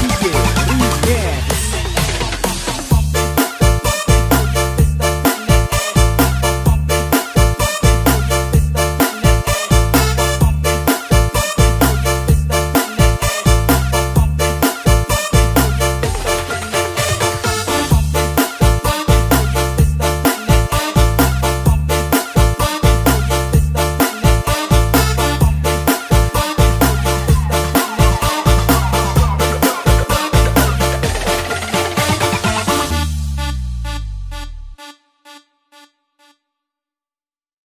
Rivière, rivière